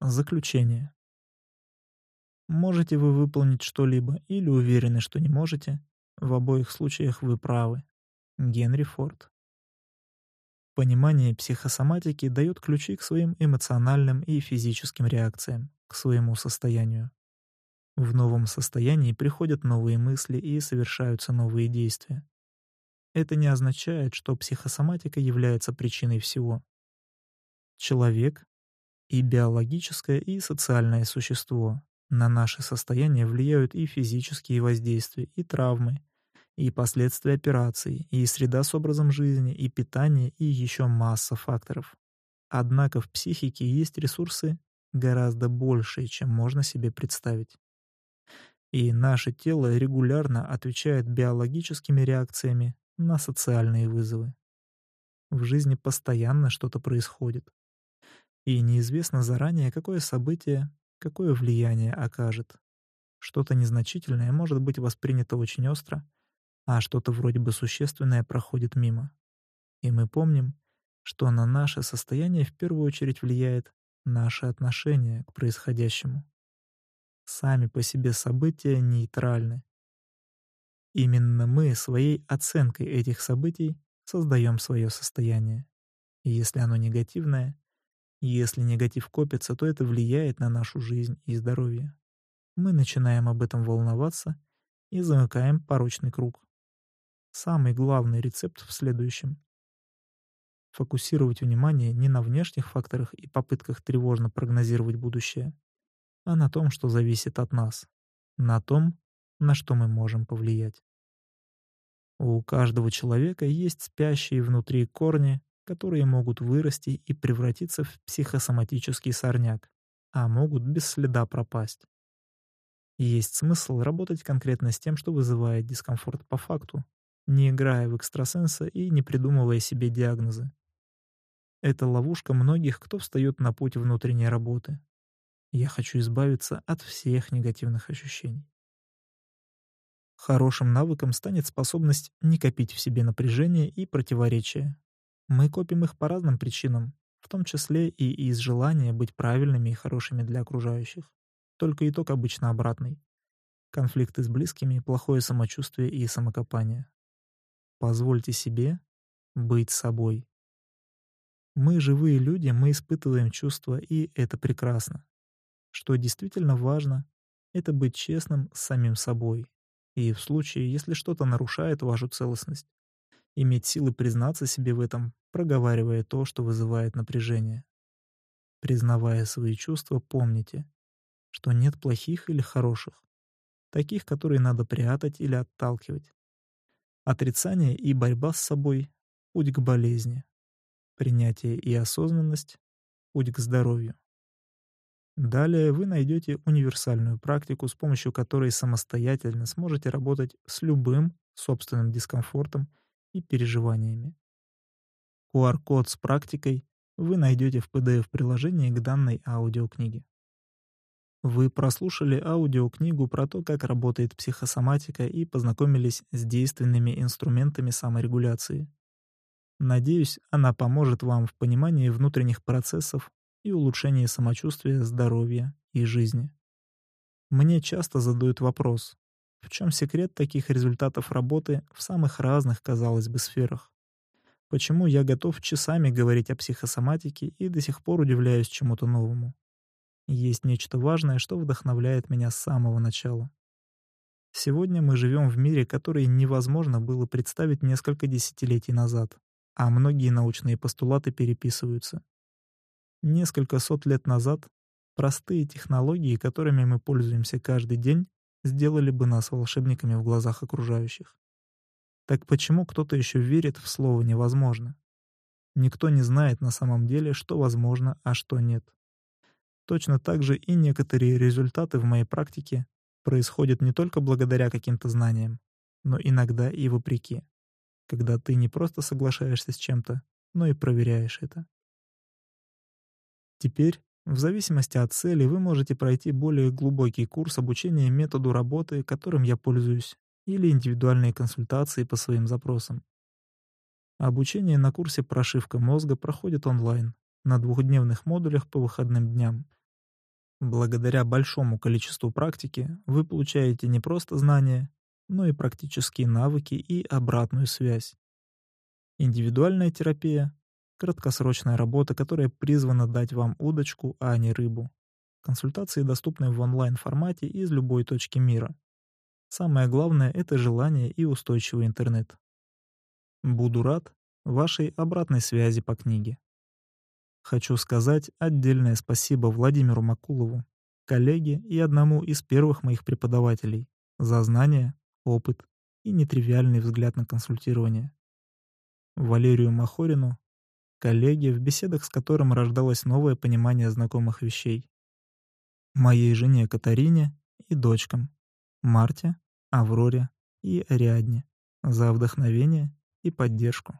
Заключение. Можете вы выполнить что-либо или уверены, что не можете, в обоих случаях вы правы. Генри Форд. Понимание психосоматики дает ключи к своим эмоциональным и физическим реакциям, к своему состоянию. В новом состоянии приходят новые мысли и совершаются новые действия. Это не означает, что психосоматика является причиной всего. Человек и биологическое, и социальное существо. На наше состояние влияют и физические воздействия, и травмы, и последствия операций, и среда с образом жизни, и питание, и еще масса факторов. Однако в психике есть ресурсы гораздо большие, чем можно себе представить. И наше тело регулярно отвечает биологическими реакциями на социальные вызовы. В жизни постоянно что-то происходит. И неизвестно заранее, какое событие, какое влияние окажет. Что-то незначительное может быть воспринято очень остро, а что-то вроде бы существенное проходит мимо. И мы помним, что на наше состояние в первую очередь влияет наше отношение к происходящему. Сами по себе события нейтральны. Именно мы своей оценкой этих событий создаем свое состояние. И если оно негативное, если негатив копится, то это влияет на нашу жизнь и здоровье. Мы начинаем об этом волноваться и замыкаем порочный круг. Самый главный рецепт в следующем. Фокусировать внимание не на внешних факторах и попытках тревожно прогнозировать будущее, а на том, что зависит от нас, на том, на что мы можем повлиять. У каждого человека есть спящие внутри корни, которые могут вырасти и превратиться в психосоматический сорняк, а могут без следа пропасть. Есть смысл работать конкретно с тем, что вызывает дискомфорт по факту, не играя в экстрасенса и не придумывая себе диагнозы. Это ловушка многих, кто встает на путь внутренней работы. Я хочу избавиться от всех негативных ощущений. Хорошим навыком станет способность не копить в себе напряжение и противоречия, мы копим их по разным причинам, в том числе и из желания быть правильными и хорошими для окружающих. Только итог обычно обратный. Конфликты с близкими, плохое самочувствие и самокопание. Позвольте себе быть собой. Мы живые люди, мы испытываем чувства, и это прекрасно. Что действительно важно, это быть честным с самим собой. И в случае, если что-то нарушает вашу целостность, иметь силы признаться себе в этом, проговаривая то, что вызывает напряжение. Признавая свои чувства, помните, что нет плохих или хороших, таких, которые надо прятать или отталкивать. Отрицание и борьба с собой — путь к болезни. Принятие и осознанность — путь к здоровью. Далее вы найдете универсальную практику, с помощью которой самостоятельно сможете работать с любым собственным дискомфортом и переживаниями. QR-код с практикой вы найдете в PDF-приложении к данной аудиокниге. Вы прослушали аудиокнигу про то, как работает психосоматика и познакомились с действенными инструментами саморегуляции. Надеюсь, она поможет вам в понимании внутренних процессов и улучшении самочувствия, здоровья и жизни. Мне часто задают вопрос, в чем секрет таких результатов работы в самых разных, казалось бы, сферах? Почему я готов часами говорить о психосоматике и до сих пор удивляюсь чему-то новому? Есть нечто важное, что вдохновляет меня с самого начала. Сегодня мы живем в мире, который невозможно было представить несколько десятилетий назад, а многие научные постулаты переписываются. Несколько сот лет назад простые технологии, которыми мы пользуемся каждый день, сделали бы нас волшебниками в глазах окружающих. Так почему кто-то еще верит в слово «невозможно»? Никто не знает на самом деле, что возможно, а что нет. Точно так же и некоторые результаты в моей практике происходят не только благодаря каким-то знаниям, но иногда и вопреки, когда ты не просто соглашаешься с чем-то, но и проверяешь это. Теперь в зависимости от цели вы можете пройти более глубокий курс обучения методу работы, которым я пользуюсь, или индивидуальные консультации по своим запросам. Обучение на курсе «Прошивка мозга» проходит онлайн, на двухдневных модулях по выходным дням. Благодаря большому количеству практики вы получаете не просто знания, но и практические навыки и обратную связь. Индивидуальная терапия — краткосрочная работа, которая призвана дать вам удочку, а не рыбу. Консультации доступны в онлайн-формате из любой точки мира. Самое главное — это желание и устойчивый интернет. Буду рад вашей обратной связи по книге. Хочу сказать отдельное спасибо Владимиру Макулову, коллеге и одному из первых моих преподавателей, за знания, опыт и нетривиальный взгляд на консультирование. Валерию Махорину, коллеге, в беседах с которым рождалось новое понимание знакомых вещей. Моей жене Катарине и дочкам, Марте, Авроре и Ариадне, за вдохновение и поддержку.